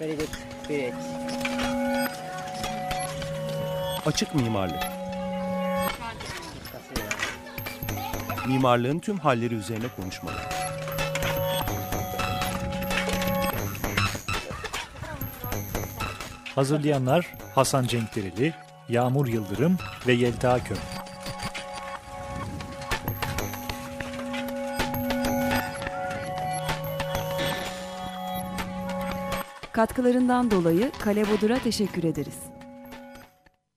Very good. Great. Açık mimarlık. Mimarlığın tüm halleri üzerine konuşmalar. Hazırlayanlar Hasan Cenkdereli, Yağmur Yıldırım ve Yelta Köm. Katkılarından dolayı Kale Bodur'a teşekkür ederiz.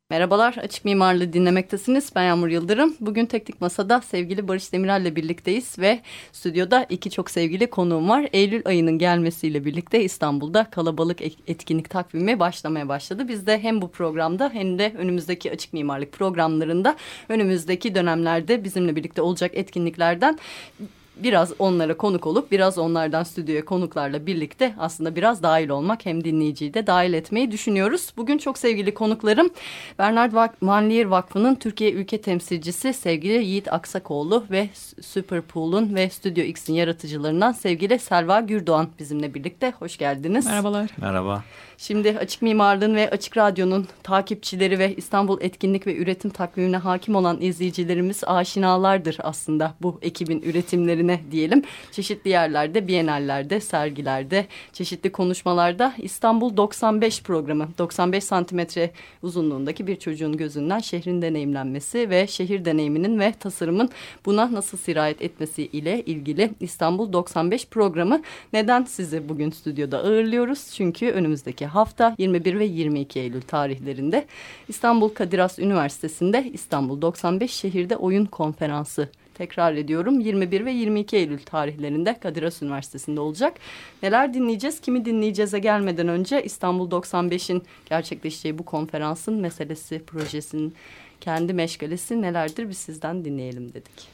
Merhabalar, Açık Mimarlığı dinlemektesiniz. Ben Yağmur Yıldırım. Bugün Teknik Masa'da sevgili Barış Demirel ile birlikteyiz ve stüdyoda iki çok sevgili konuğum var. Eylül ayının gelmesiyle birlikte İstanbul'da kalabalık etkinlik takvimi başlamaya başladı. Biz de hem bu programda hem de önümüzdeki açık mimarlık programlarında önümüzdeki dönemlerde bizimle birlikte olacak etkinliklerden biraz onlara konuk olup biraz onlardan stüdyoya konuklarla birlikte aslında biraz dahil olmak hem dinleyiciyi de dahil etmeyi düşünüyoruz. Bugün çok sevgili konuklarım Bernard Van Leer Vakfı'nın Türkiye ülke temsilcisi sevgili Yiğit Aksakoğlu ve Superpool'un ve Stüdyo X'in yaratıcılarından sevgili Selva Gürdoğan bizimle birlikte. Hoş geldiniz. Merhabalar. Merhaba. Şimdi Açık Mimarlığın ve Açık Radyo'nun takipçileri ve İstanbul Etkinlik ve Üretim Takvimine hakim olan izleyicilerimiz aşinalardır aslında bu ekibin üretimlerine diyelim. Çeşitli yerlerde, bienallerde, sergilerde, çeşitli konuşmalarda İstanbul 95 programı 95 santimetre uzunluğundaki bir çocuğun gözünden şehrin deneyimlenmesi ve şehir deneyiminin ve tasarımın buna nasıl sirayet etmesi ile ilgili İstanbul 95 programı neden sizi bugün stüdyoda ağırlıyoruz? Çünkü önümüzdeki hafta 21 ve 22 Eylül tarihlerinde İstanbul Kadir Has Üniversitesi'nde İstanbul 95 Şehirde Oyun Konferansı tekrar ediyorum 21 ve 22 Eylül tarihlerinde Kadir Has Üniversitesi'nde olacak. Neler dinleyeceğiz, kimi dinleyeceğize gelmeden önce İstanbul 95'in gerçekleşeceği bu konferansın meselesi, projesinin kendi meşgalesi nelerdir biz sizden dinleyelim dedik.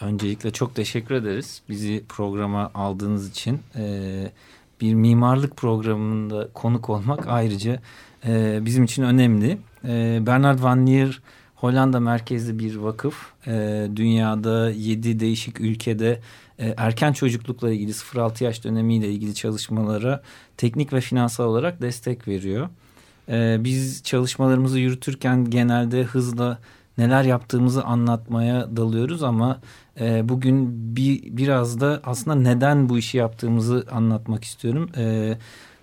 Öncelikle çok teşekkür ederiz bizi programa aldığınız için. Ee, bir mimarlık programında konuk olmak ayrıca e, bizim için önemli. E, Bernard Van Leer Hollanda merkezli bir vakıf. E, dünyada yedi değişik ülkede e, erken çocuklukla ilgili 0-6 yaş dönemiyle ilgili çalışmalara teknik ve finansal olarak destek veriyor. E, biz çalışmalarımızı yürütürken genelde hızla neler yaptığımızı anlatmaya dalıyoruz ama e, bugün bir biraz da aslında neden bu işi yaptığımızı anlatmak istiyorum. E,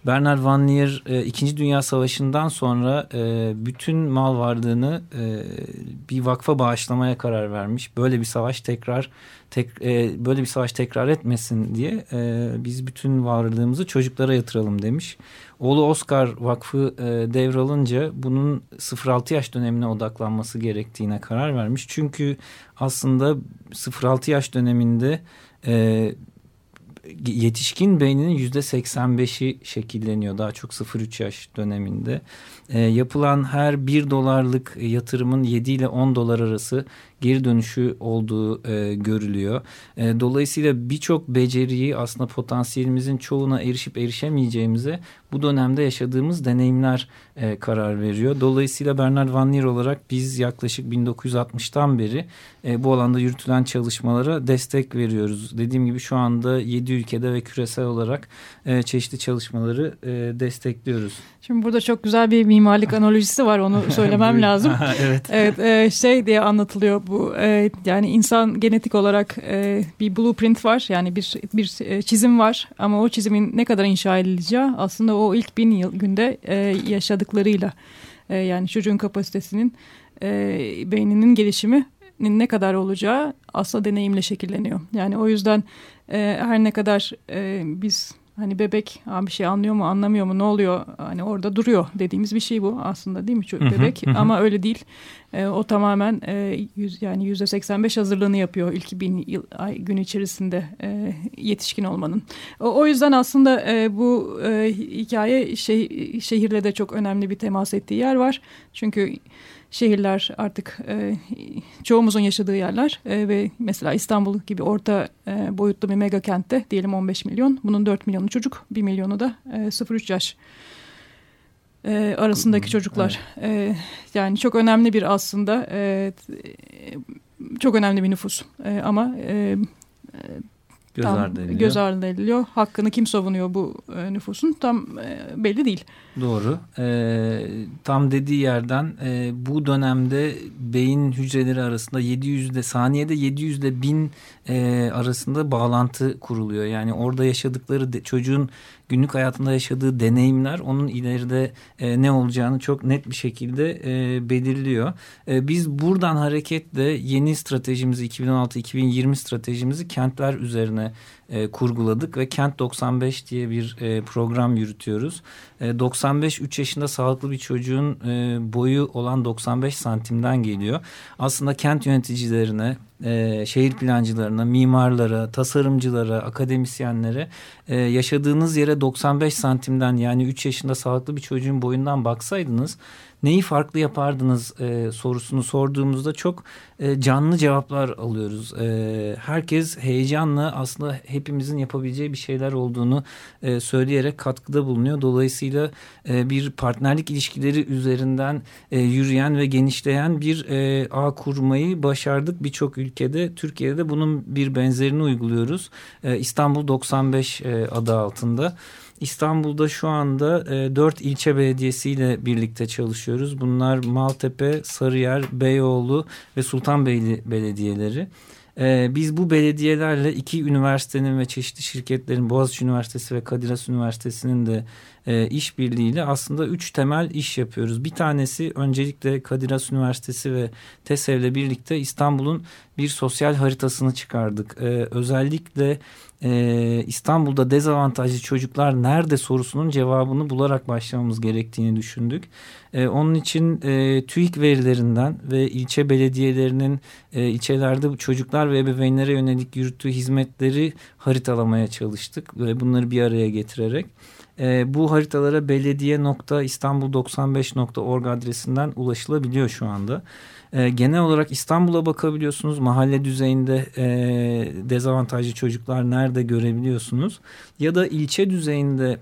Bernard Van Leer e, İkinci Dünya Savaşı'ndan sonra e, bütün mal varlığını e, bir vakfa bağışlamaya karar vermiş. Böyle bir savaş tekrar tek, e, böyle bir savaş tekrar etmesin diye e, biz bütün varlığımızı çocuklara yatıralım demiş. Oğlu Oscar Vakfı e, devralınca bunun 0-6 yaş dönemine odaklanması gerektiğine karar vermiş. Çünkü aslında 0-6 yaş döneminde e, yetişkin beyninin yüzde 85'i şekilleniyor daha çok 0-3 yaş döneminde. E, yapılan her 1 dolarlık yatırımın 7 ile 10 dolar arası geri dönüşü olduğu e, görülüyor. E, dolayısıyla birçok beceriyi aslında potansiyelimizin çoğuna erişip erişemeyeceğimize bu dönemde yaşadığımız deneyimler e, karar veriyor. Dolayısıyla Bernard Van Leer olarak biz yaklaşık 1960'tan beri e, bu alanda yürütülen çalışmalara destek veriyoruz. Dediğim gibi şu anda 7 ülkede ve küresel olarak e, çeşitli çalışmaları e, destekliyoruz. Şimdi burada çok güzel bir mimarlık analojisi var onu söylemem lazım. evet. Evet e, şey diye anlatılıyor bu e, yani insan genetik olarak e, bir blueprint var yani bir bir e, çizim var ama o çizimin ne kadar inşa edileceği aslında o ilk bin yıl günde e, yaşadıklarıyla e, yani çocuğun kapasitesinin e, beyninin gelişimi ne kadar olacağı aslında deneyimle şekilleniyor. Yani o yüzden e, her ne kadar e, biz Hani bebek bir şey anlıyor mu anlamıyor mu ne oluyor? Hani orada duruyor dediğimiz bir şey bu aslında değil mi çocuk bebek? ama öyle değil. E, o tamamen e, yüz, yani yüzde 85 hazırlığını yapıyor ilk bin yıl, ay, gün içerisinde e, yetişkin olmanın. O, o yüzden aslında e, bu e, hikaye şey, şehirle de çok önemli bir temas ettiği yer var. Çünkü şehirler artık e, çoğumuzun yaşadığı yerler e, ve mesela İstanbul gibi orta e, boyutlu bir mega kentte diyelim 15 milyon bunun 4 milyonu çocuk 1 milyonu da e, 0-3 yaş e, arasındaki çocuklar evet. e, yani çok önemli bir aslında e, çok önemli bir nüfus e, ama e, göz tam ardı ediliyor. göz ardı ediliyor. Hakkını kim savunuyor bu e, nüfusun tam e, belli değil. Doğru. Ee, tam dediği yerden e, bu dönemde beyin hücreleri arasında 700 ile saniyede 700 ile 1000 e, arasında bağlantı kuruluyor. Yani orada yaşadıkları de, çocuğun günlük hayatında yaşadığı deneyimler onun ileride e, ne olacağını çok net bir şekilde e, belirliyor. E, biz buradan hareketle yeni stratejimizi 2016-2020 stratejimizi kentler üzerine e, kurguladık ve Kent 95 diye bir e, program yürütüyoruz. E, 95 3 yaşında sağlıklı bir çocuğun e, boyu olan 95 santimden geliyor. Aslında kent yöneticilerine, e, şehir plancılarına, mimarlara, tasarımcılara, akademisyenlere e, yaşadığınız yere 95 santimden yani 3 yaşında sağlıklı bir çocuğun boyundan baksaydınız neyi farklı yapardınız e, sorusunu sorduğumuzda çok e, canlı cevaplar alıyoruz. E, herkes heyecanla aslında hepimizin yapabileceği bir şeyler olduğunu e, söyleyerek katkıda bulunuyor. Dolayısıyla e, bir partnerlik ilişkileri üzerinden e, yürüyen ve genişleyen bir e, ağ kurmayı başardık birçok ülkede. Türkiye'de bunun bir benzerini uyguluyoruz. E, İstanbul 95 e, adı altında. İstanbul'da şu anda e, 4 ilçe belediyesiyle birlikte çalışıyoruz. Bunlar Maltepe, Sarıyer, Beyoğlu ve Sultanbeyli belediyeleri. E, biz bu belediyelerle iki üniversitenin ve çeşitli şirketlerin Boğaziçi Üniversitesi ve Kadir Has Üniversitesi'nin de e, işbirliğiyle aslında üç temel iş yapıyoruz. Bir tanesi öncelikle Kadir Has Üniversitesi ve TESEV'le birlikte İstanbul'un bir sosyal haritasını çıkardık. E, özellikle e, İstanbul'da dezavantajlı çocuklar nerede sorusunun cevabını bularak başlamamız gerektiğini düşündük. E, onun için e, TÜİK verilerinden ve ilçe belediyelerinin e, ilçelerde çocuklar ve ebeveynlere yönelik yürüttüğü hizmetleri haritalamaya çalıştık ve bunları bir araya getirerek. E, bu haritalara belediye.istanbul95.org adresinden ulaşılabiliyor şu anda. E, genel olarak İstanbul'a bakabiliyorsunuz. Mahalle düzeyinde e, dezavantajlı çocuklar nerede görebiliyorsunuz. Ya da ilçe düzeyinde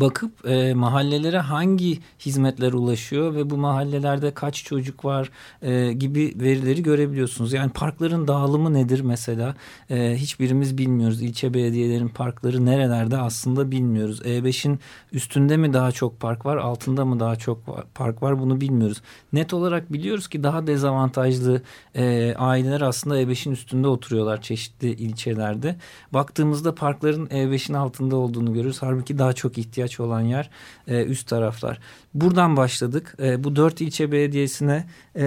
bakıp e, mahallelere hangi hizmetler ulaşıyor ve bu mahallelerde kaç çocuk var e, gibi verileri görebiliyorsunuz. Yani parkların dağılımı nedir mesela e, hiçbirimiz bilmiyoruz. İlçe belediyelerin parkları nerelerde aslında bilmiyoruz. E5'in üstünde mi daha çok park var altında mı daha çok park var bunu bilmiyoruz. Net olarak biliyoruz ki daha dezavantajlı e, aileler aslında E5'in üstünde oturuyorlar çeşitli ilçelerde. Baktığımızda parkların E5'in altında olduğunu görürüz. Halbuki daha çok ihtiyaç ihtiyaç olan yer e, üst taraflar. Buradan başladık. E, bu dört ilçe belediyesine e,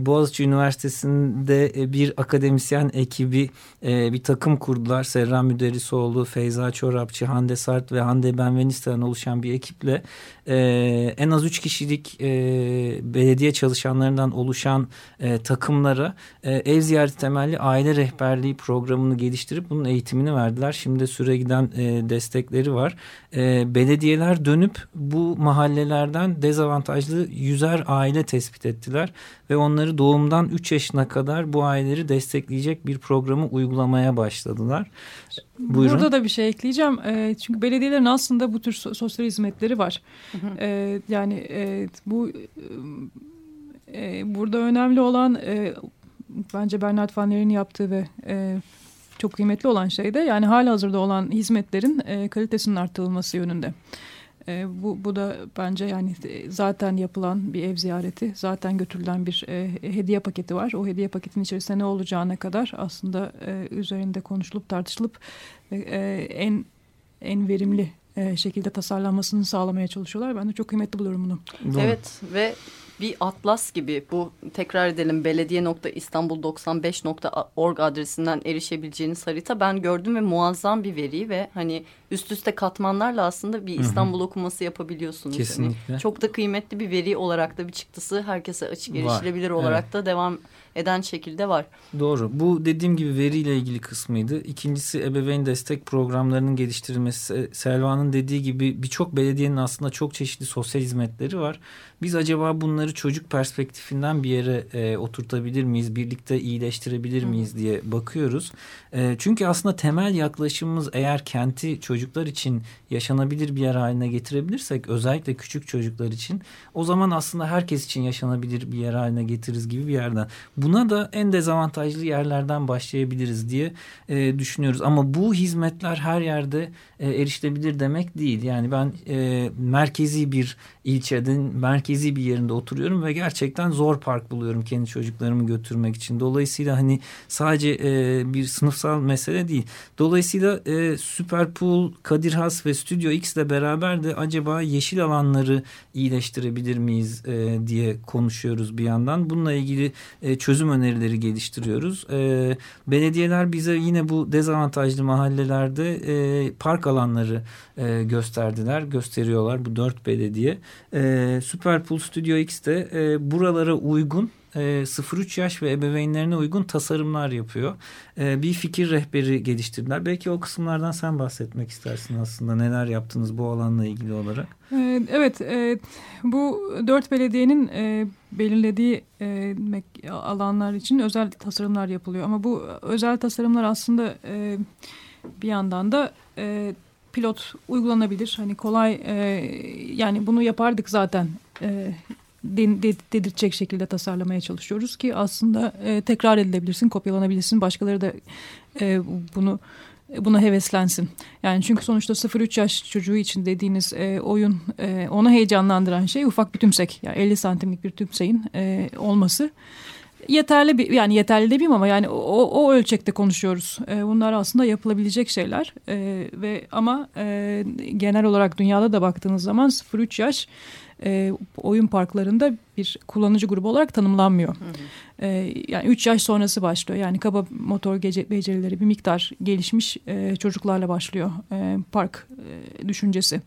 Boğaziçi Üniversitesi'nde e, bir akademisyen ekibi e, bir takım kurdular. Serra Müderrisoğlu, Feyza Çorapçı, Hande Sart ve Hande Benvenista'dan oluşan bir ekiple e, en az üç kişilik e, belediye çalışanlarından oluşan e, takımlara e, ev ziyareti temelli aile rehberliği programını geliştirip bunun eğitimini verdiler. Şimdi süre giden e, destekleri var. E, belediyeler dönüp bu mahallelerden dezavantajlı yüzer aile tespit ettiler ve onları doğumdan 3 yaşına kadar bu aileleri destekleyecek bir programı uygulamaya başladılar. Buyurun. Burada da bir şey ekleyeceğim. E, çünkü belediyelerin aslında bu tür sosyal hizmetleri var. Hı hı. E, yani e, bu e, burada önemli olan e, bence Bernard Van Leer'in yaptığı ve e, çok kıymetli olan şey de yani hala hazırda olan hizmetlerin e, kalitesinin arttırılması yönünde. E, bu, bu da bence yani zaten yapılan bir ev ziyareti, zaten götürülen bir e, hediye paketi var. O hediye paketin içerisinde ne olacağına kadar aslında e, üzerinde konuşulup tartışılıp e, en en verimli e, şekilde tasarlanmasını sağlamaya çalışıyorlar. Ben de çok kıymetli buluyorum bunu. Evet ve bir atlas gibi bu tekrar edelim belediye.istanbul95.org adresinden erişebileceğiniz harita ben gördüm ve muazzam bir veri ve hani üst üste katmanlarla aslında bir İstanbul Hı -hı. okuması yapabiliyorsunuz. Kesinlikle. Yani çok da kıymetli bir veri olarak da bir çıktısı herkese açık erişilebilir olarak evet. da devam eden şekilde var. Doğru. Bu dediğim gibi veriyle ilgili kısmıydı. İkincisi ebeveyn destek programlarının geliştirilmesi. Selvan'ın dediği gibi birçok belediyenin aslında çok çeşitli sosyal hizmetleri var. Biz acaba bunları çocuk perspektifinden bir yere e, oturtabilir miyiz? Birlikte iyileştirebilir miyiz diye bakıyoruz. E, çünkü aslında temel yaklaşımımız eğer kenti çocuk çocuklar için yaşanabilir bir yer haline getirebilirsek özellikle küçük çocuklar için o zaman aslında herkes için yaşanabilir bir yer haline getiririz gibi bir yerden. Buna da en dezavantajlı yerlerden başlayabiliriz diye e, düşünüyoruz. Ama bu hizmetler her yerde e, erişilebilir demek değil. Yani ben e, merkezi bir ilçenin merkezi bir yerinde oturuyorum ve gerçekten zor park buluyorum kendi çocuklarımı götürmek için. Dolayısıyla hani sadece e, bir sınıfsal mesele değil. Dolayısıyla e, Superpool, Kadir Has ve Studio X ile beraber de acaba yeşil alanları iyileştirebilir miyiz e, diye konuşuyoruz bir yandan. Bununla ilgili e, çözüm önerileri geliştiriyoruz. E, belediyeler bize yine bu dezavantajlı mahallelerde e, park alanları e, gösterdiler, gösteriyorlar bu dört belediye. E, Superpool Studio X'te e, buralara uygun e, 0-3 yaş ve ebeveynlerine uygun tasarımlar yapıyor. E, bir fikir rehberi geliştirdiler. Belki o kısımlardan sen bahsetmek istersin aslında. Neler yaptınız bu alanla ilgili olarak? Ee, evet, e, bu dört belediyenin e, belirlediği e, alanlar için özel tasarımlar yapılıyor. Ama bu özel tasarımlar aslında e, bir yandan da e, pilot uygulanabilir. Hani kolay e, yani bunu yapardık zaten e, dedirtecek şekilde tasarlamaya çalışıyoruz ki aslında e, tekrar edilebilirsin, kopyalanabilirsin. Başkaları da e, bunu buna heveslensin. Yani çünkü sonuçta 0-3 yaş çocuğu için dediğiniz e, oyun e, onu heyecanlandıran şey ufak bir tümsek. Yani 50 santimlik bir tümseyin e, olması yeterli bir yani yeterli demeyeyim ama yani o, o ölçekte konuşuyoruz. E, bunlar aslında yapılabilecek şeyler e, ve ama e, genel olarak dünyada da baktığınız zaman 0-3 yaş e, oyun parklarında bir kullanıcı grubu olarak tanımlanmıyor. Hı hı. E, yani 3 yaş sonrası başlıyor. Yani kaba motor gece, becerileri bir miktar gelişmiş e, çocuklarla başlıyor e, park e, düşüncesi.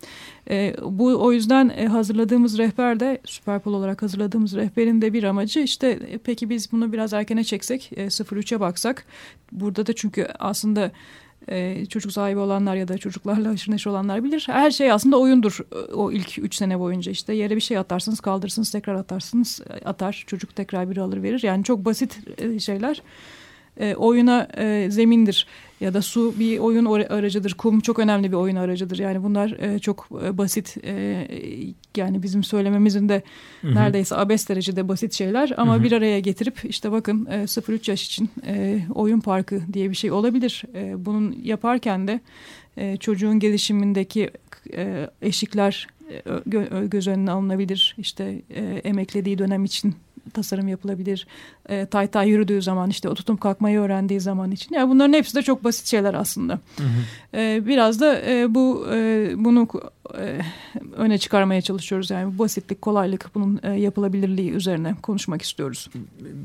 E, bu o yüzden e, hazırladığımız rehber de Superpol olarak hazırladığımız rehberin de bir amacı işte e, peki biz bunu biraz erkene çeksek e, 0-3'e baksak. Burada da çünkü aslında e, çocuk sahibi olanlar ya da çocuklarla haşır neşir olanlar bilir. Her şey aslında oyundur e, o ilk üç sene boyunca işte. Yere bir şey atarsınız kaldırırsınız tekrar atarsınız atar. Çocuk tekrar biri alır verir. Yani çok basit e, şeyler e, oyuna e, zemindir ya da su bir oyun aracıdır. Kum çok önemli bir oyun aracıdır. Yani bunlar e, çok e, basit e, yani bizim söylememizin de hı hı. neredeyse abes derecede basit şeyler ama hı hı. bir araya getirip işte bakın e, 0-3 yaş için e, oyun parkı diye bir şey olabilir. E, bunun yaparken de e, çocuğun gelişimindeki e, eşikler e, göz önüne alınabilir. İşte e, emeklediği dönem için tasarım yapılabilir. E, tay tay yürüdüğü zaman işte o tutum kalkmayı öğrendiği zaman için. Yani bunların hepsi de çok basit şeyler aslında. Hı hı. E, biraz da e, bu e, bunu e, öne çıkarmaya çalışıyoruz. Yani bu basitlik, kolaylık, bunun e, yapılabilirliği üzerine konuşmak istiyoruz.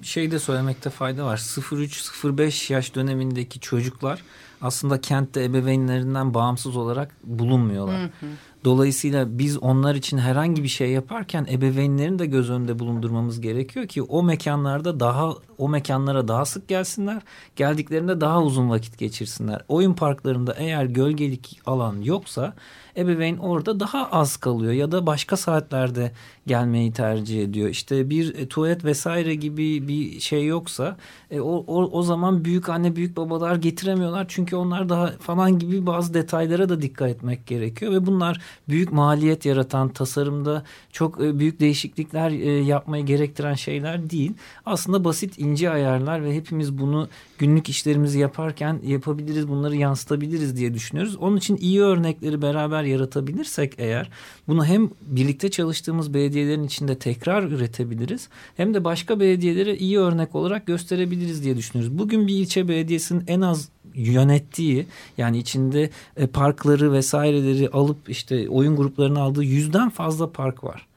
Şey de söylemekte fayda var. 0-3-0-5 yaş dönemindeki çocuklar aslında kentte ebeveynlerinden bağımsız olarak bulunmuyorlar. Hı hı. Dolayısıyla biz onlar için herhangi bir şey yaparken ebeveynlerin de göz önünde bulundurmamız gerekiyor ki o mekanlarda daha o mekanlara daha sık gelsinler. Geldiklerinde daha uzun vakit geçirsinler. Oyun parklarında eğer gölgelik alan yoksa ebeveyn orada daha az kalıyor ya da başka saatlerde gelmeyi tercih ediyor. İşte bir e, tuvalet vesaire gibi bir şey yoksa e, o, o, o zaman büyük anne büyük babalar getiremiyorlar çünkü onlar daha falan gibi bazı detaylara da dikkat etmek gerekiyor ve bunlar büyük maliyet yaratan tasarımda çok e, büyük değişiklikler e, yapmayı gerektiren şeyler değil. Aslında basit ince ayarlar ve hepimiz bunu günlük işlerimizi yaparken yapabiliriz bunları yansıtabiliriz diye düşünüyoruz. Onun için iyi örnekleri beraber yaratabilirsek eğer bunu hem birlikte çalıştığımız belediyelerin içinde tekrar üretebiliriz hem de başka belediyelere iyi örnek olarak gösterebiliriz diye düşünüyoruz. Bugün bir ilçe belediyesinin en az yönettiği yani içinde e, parkları vesaireleri alıp işte oyun gruplarını aldığı yüzden fazla park var.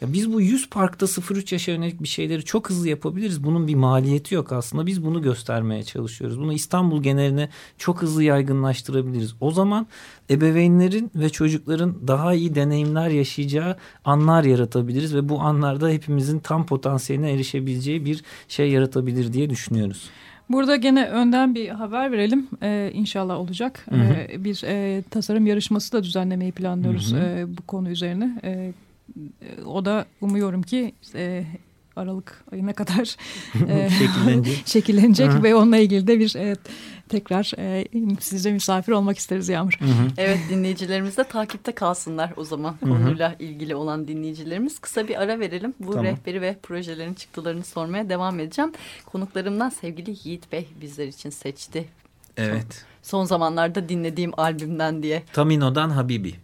Ya biz bu 100 parkta 0-3 yaşa yönelik bir şeyleri çok hızlı yapabiliriz. Bunun bir maliyeti yok aslında. Biz bunu göstermeye çalışıyoruz. Bunu İstanbul geneline çok hızlı yaygınlaştırabiliriz. O zaman ebeveynlerin ve çocukların daha iyi deneyimler yaşayacağı anlar yaratabiliriz ve bu anlarda hepimizin tam potansiyeline erişebileceği bir şey yaratabilir diye düşünüyoruz. Burada gene önden bir haber verelim. Ee, inşallah olacak. Hı hı. Ee, bir e, tasarım yarışması da düzenlemeyi planlıyoruz hı hı. E, bu konu üzerine. E, o da umuyorum ki e, Aralık ayına kadar e, şekillenecek, şekillenecek ve onunla ilgili de bir e, tekrar e, sizce misafir olmak isteriz Yağmur. Evet dinleyicilerimiz de takipte kalsınlar o zaman konuyla ilgili olan dinleyicilerimiz. Kısa bir ara verelim. Bu Tamam. rehberi ve projelerin çıktılarını sormaya devam edeceğim. Konuklarımdan sevgili Yiğit Bey bizler için seçti. Evet. Son zamanlarda dinlediğim albümden diye. Tamino'dan Habibi.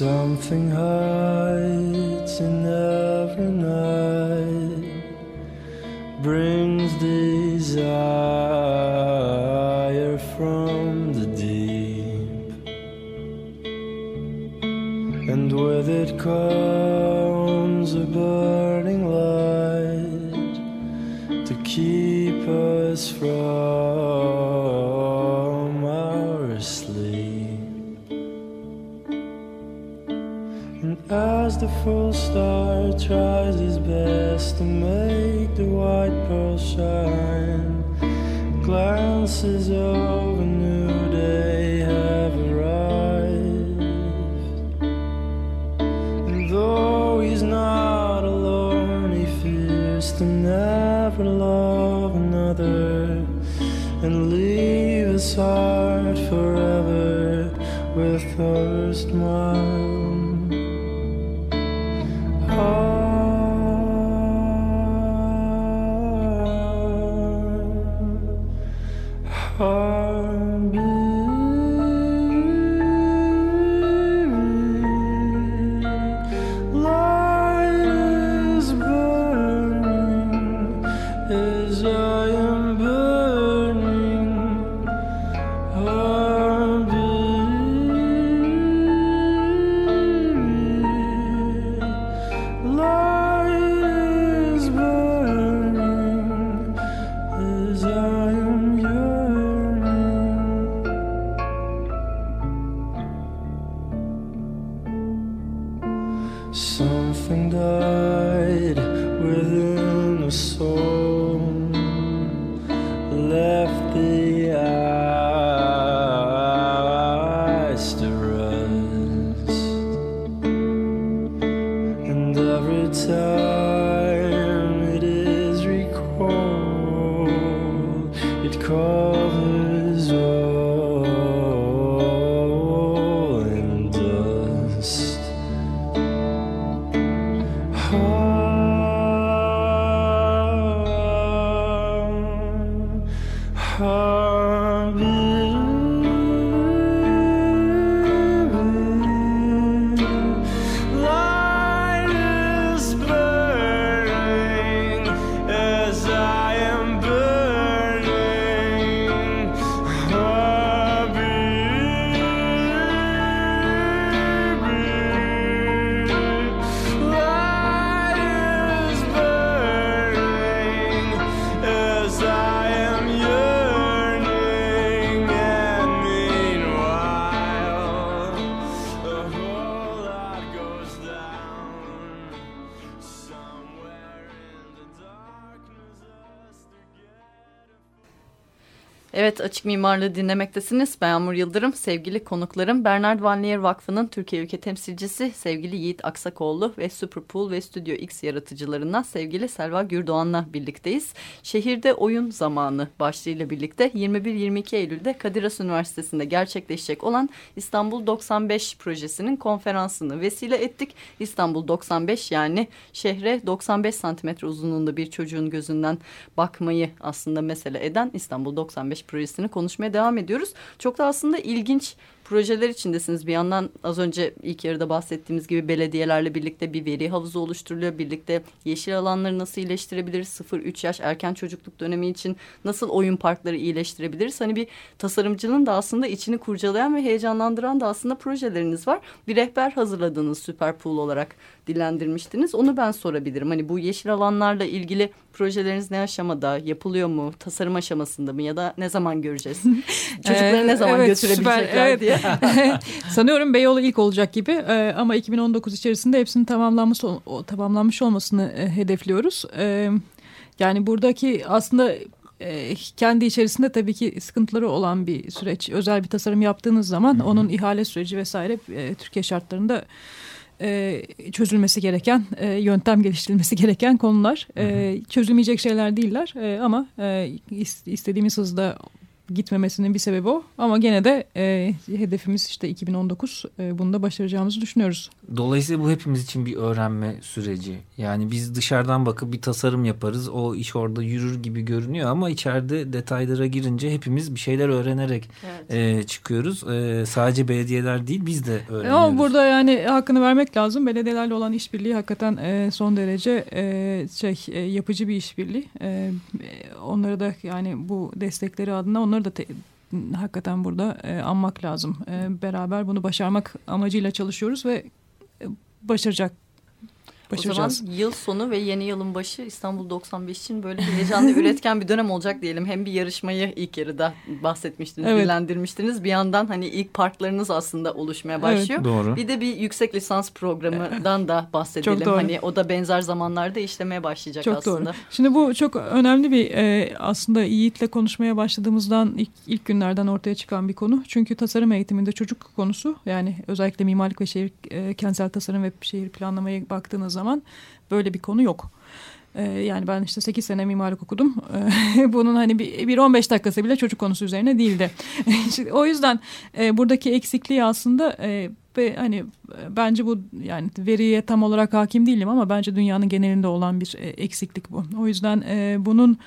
Something hides in every night, brings desire from the deep, and with it comes a burning light to keep us from our sleep. As the full star tries his best to make the white pearl shine, glances of a new day have arrived. And though he's not alone, he fears to never love another and leave his heart forever with thirst people. Evet Açık Mimarlığı dinlemektesiniz. Ben Yağmur Yıldırım. Sevgili konuklarım Bernard Van Leer Vakfı'nın Türkiye ülke temsilcisi sevgili Yiğit Aksakoğlu ve Superpool ve Studio X yaratıcılarından sevgili Selva Gürdoğan'la birlikteyiz. Şehirde oyun zamanı başlığıyla birlikte 21-22 Eylül'de Kadir Has Üniversitesi'nde gerçekleşecek olan İstanbul 95 projesinin konferansını vesile ettik. İstanbul 95 yani şehre 95 santimetre uzunluğunda bir çocuğun gözünden bakmayı aslında mesele eden İstanbul 95 projesini konuşmaya devam ediyoruz. Çok da aslında ilginç projeler içindesiniz. Bir yandan az önce ilk yarıda bahsettiğimiz gibi belediyelerle birlikte bir veri havuzu oluşturuluyor. Birlikte yeşil alanları nasıl iyileştirebiliriz? 0-3 yaş erken çocukluk dönemi için nasıl oyun parkları iyileştirebiliriz? Hani bir tasarımcının da aslında içini kurcalayan ve heyecanlandıran da aslında projeleriniz var. Bir rehber hazırladığınız süper pool olarak dillendirmiştiniz. Onu ben sorabilirim. Hani bu yeşil alanlarla ilgili projeleriniz ne aşamada? Yapılıyor mu? Tasarım aşamasında mı? Ya da ne zaman göreceğiz? Çocukları ne zaman Evet, götürebilecekler süper, evet. diye. Sanıyorum Beyoğlu ilk olacak gibi Ee, ama 2019 içerisinde hepsinin tamamlanmış, o- tamamlanmış olmasını e, hedefliyoruz. Ee, yani buradaki aslında e, kendi içerisinde tabii ki sıkıntıları olan bir süreç. Özel bir tasarım yaptığınız zaman onun ihale süreci vesaire e, Türkiye şartlarında e, çözülmesi gereken, e, yöntem geliştirilmesi gereken konular. E, çözülmeyecek şeyler değiller e, ama e, is- istediğimiz hızda gitmemesinin bir sebebi o. Ama gene de e, hedefimiz işte 2019. E, bunu da başaracağımızı düşünüyoruz. Dolayısıyla bu hepimiz için bir öğrenme süreci. Yani biz dışarıdan bakıp bir tasarım yaparız. O iş orada yürür gibi görünüyor ama içeride detaylara girince hepimiz bir şeyler öğrenerek Evet. e, çıkıyoruz. E, sadece belediyeler değil biz de E, öğreniyoruz. Ama burada yani hakkını vermek lazım. Belediyelerle olan işbirliği hakikaten e, son derece e, şey e, yapıcı bir işbirliği. E, e, onları da yani bu destekleri adına onları da te- hakikaten burada e, anmak lazım. E, beraber bunu başarmak amacıyla çalışıyoruz ve e, başaracak. O zaman Başaracağız. yıl sonu ve yeni yılın başı İstanbul 95 için böyle heyecanlı üretken bir dönem olacak diyelim. Hem bir yarışmayı ilk yarıda bahsetmiştiniz, Evet. dillendirmiştiniz. Bir yandan hani ilk partlarınız aslında oluşmaya başlıyor. Doğru. Bir de bir yüksek lisans programından da bahsedelim. Çok doğru. Hani o da benzer zamanlarda işlemeye başlayacak Çok aslında. doğru. Şimdi bu çok önemli bir e, aslında Yiğit'le konuşmaya başladığımızdan ilk, ilk günlerden ortaya çıkan bir konu. Çünkü tasarım eğitiminde çocuk konusu yani özellikle mimarlık ve şehir e, kentsel tasarım ve şehir planlamaya baktığınız zaman böyle bir konu yok. E, yani ben işte 8 sene mimarlık okudum. E, bunun hani bir, bir 15 dakikası bile çocuk konusu üzerine değildi. O yüzden e, buradaki eksikliği aslında e, hani e, bence bu yani veriye tam olarak hakim değilim ama bence dünyanın genelinde olan bir eksiklik bu. O yüzden bunun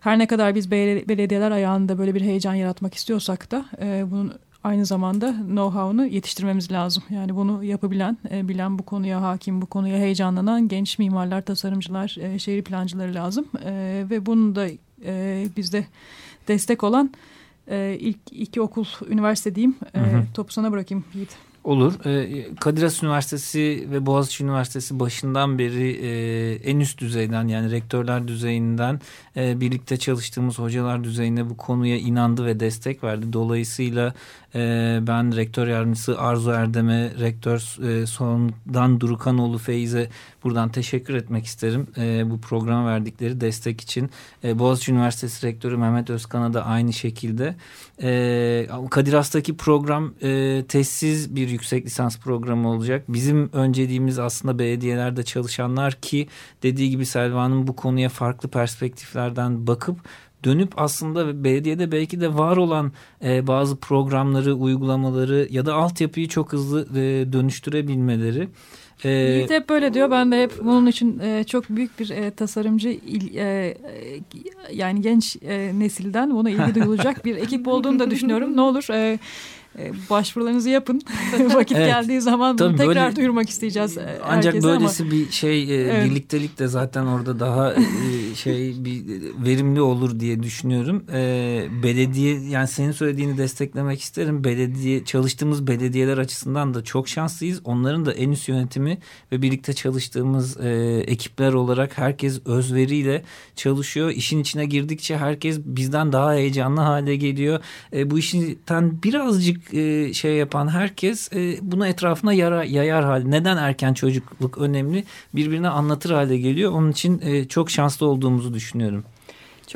her ne kadar biz bel- belediyeler ayağında böyle bir heyecan yaratmak istiyorsak da bunun aynı zamanda know-how'unu yetiştirmemiz lazım. Yani bunu yapabilen, e, bilen bu konuya hakim, bu konuya heyecanlanan genç mimarlar, tasarımcılar, e, şehir plancıları lazım. E, ve bunu da e, bizde destek olan e, ilk iki okul, üniversite diyeyim. E, Hı hı. topu sana bırakayım Yiğit. Olur. Ee, Kadir Has Üniversitesi ve Boğaziçi Üniversitesi başından beri e, en üst düzeyden yani rektörler düzeyinden e, birlikte çalıştığımız hocalar düzeyinde bu konuya inandı ve destek verdi. Dolayısıyla e, ben rektör yardımcısı Arzu Erdem'e, rektör Sondan Durukanoğlu Feyze buradan teşekkür etmek isterim. Bu programa verdikleri destek için. Boğaziçi Üniversitesi Rektörü Mehmet Özkan'a da aynı şekilde. Kadir Has'taki program tezsiz bir yüksek lisans programı olacak. Bizim önceliğimiz aslında belediyelerde çalışanlar ki dediği gibi Selvan'ın bu konuya farklı perspektiflerden bakıp dönüp aslında belediyede belki de var olan e, bazı programları, uygulamaları ya da altyapıyı çok hızlı e, dönüştürebilmeleri. E, Yiğit hep böyle diyor. Ben de hep bunun için e, çok büyük bir e, tasarımcı e, yani genç nesilden buna ilgi duyulacak bir ekip olduğunu da düşünüyorum. Ne olur başvurularınızı yapın. Vakit Evet. geldiği zaman bunu Tabii tekrar böyle- duyurmak isteyeceğiz e, Ancak herkese ama. böylesi bir şey e, Evet. birliktelik de zaten orada daha e, şey bir verimli olur diye düşünüyorum. E, belediye yani senin söylediğini desteklemek isterim. Belediye çalıştığımız belediyeler açısından da çok şanslıyız. Onların da en üst yönetimi ve birlikte çalıştığımız e, ekipler olarak herkes özveriyle çalışıyor. İşin içine girdikçe herkes bizden daha heyecanlı hale geliyor. E, bu işten birazcık e, şey yapan herkes e, bunu etrafına yara, yayar hali. Neden erken çocukluk önemli? Birbirine anlatır hale geliyor. Onun için e, çok şanslı olduğumuzu düşünüyorum.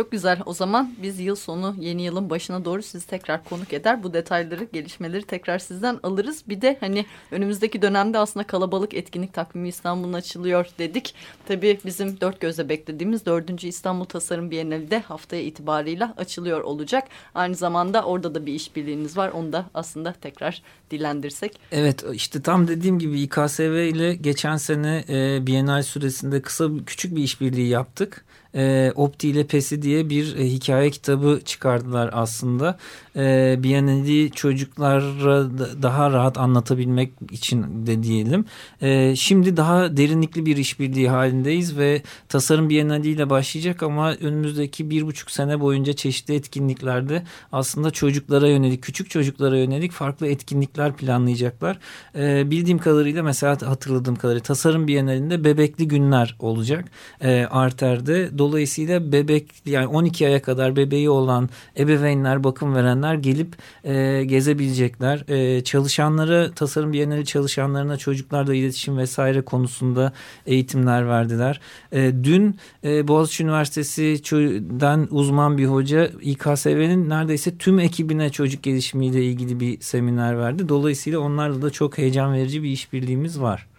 Çok güzel. O zaman biz yıl sonu yeni yılın başına doğru sizi tekrar konuk eder. Bu detayları, gelişmeleri tekrar sizden alırız. Bir de hani önümüzdeki dönemde aslında kalabalık etkinlik takvimi İstanbul'un açılıyor dedik. Tabii bizim dört gözle beklediğimiz 4. İstanbul Tasarım Bienali de haftaya itibarıyla açılıyor olacak. Aynı zamanda orada da bir işbirliğiniz var. Onu da aslında tekrar dillendirsek. Evet işte tam dediğim gibi İKSV ile geçen sene e, Bienal süresinde kısa küçük bir işbirliği yaptık. E, Opti ile Pesi diye bir e, hikaye kitabı çıkardılar aslında. E, Bienali çocuklara da- daha rahat anlatabilmek için de diyelim. E, şimdi daha derinlikli bir işbirliği halindeyiz ve Tasarım Bienali ile başlayacak ama önümüzdeki bir buçuk sene boyunca çeşitli etkinliklerde aslında çocuklara yönelik, küçük çocuklara yönelik farklı etkinlikler planlayacaklar. E, bildiğim kadarıyla mesela hatırladığım kadarıyla Tasarım Bienalinde bebekli günler olacak e, Arter'de. Dolayısıyla bebek yani 12 aya kadar bebeği olan ebeveynler, bakım verenler gelip e, gezebilecekler. E, çalışanlara, tasarım bienali çalışanlarına çocuklarla iletişim vesaire konusunda eğitimler verdiler. E, dün e, Boğaziçi Üniversitesi'den uzman bir hoca İKSV'nin neredeyse tüm ekibine çocuk gelişimiyle ilgili bir seminer verdi. Dolayısıyla onlarla da çok heyecan verici bir işbirliğimiz var.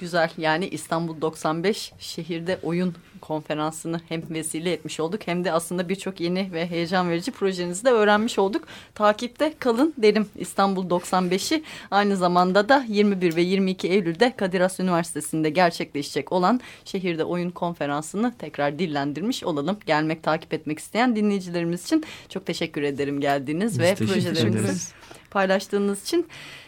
Güzel yani İstanbul 95 şehirde oyun konferansını hem vesile etmiş olduk hem de aslında birçok yeni ve heyecan verici projenizi de öğrenmiş olduk. Takipte kalın derim İstanbul 95'i aynı zamanda da 21 ve 22 Eylül'de Kadir Has Üniversitesi'nde gerçekleşecek olan şehirde oyun konferansını tekrar dillendirmiş olalım. Gelmek takip etmek isteyen dinleyicilerimiz için çok teşekkür ederim geldiğiniz Biz ve projelerinizi. Paylaştığınız için.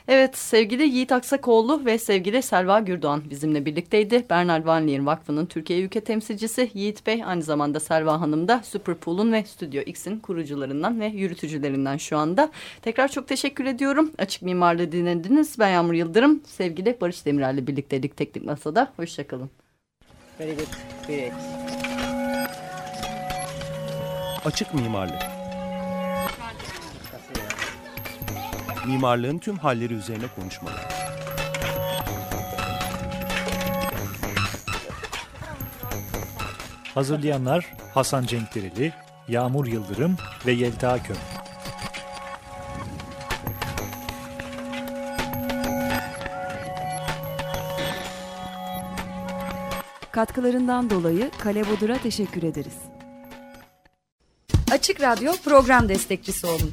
Evet sevgili Yiğit Aksakoğlu ve sevgili Selva Gürdoğan bizimle birlikteydi. Bernard Van Leyen Vakfı'nın Türkiye ülke temsilcisi Yiğit Bey aynı zamanda Selva Hanım da Superpool'un ve Studio X'in kurucularından ve yürütücülerinden şu anda. Tekrar çok teşekkür ediyorum. Açık Mimarlığı dinlediniz. Ben Yağmur Yıldırım. Sevgili Barış Demirel'le birlikteydik Teknik Masa'da. Hoşçakalın. Very good. Great. Açık mimarlık. Mimarlığın tüm halleri üzerine konuşmalar. Hazırlayanlar Hasan Cenkdereli, Yağmur Yıldırım ve Yelda Kömür. Katkılarından dolayı Kale Bodur'a teşekkür ederiz. Açık Radyo program destekçisi olun.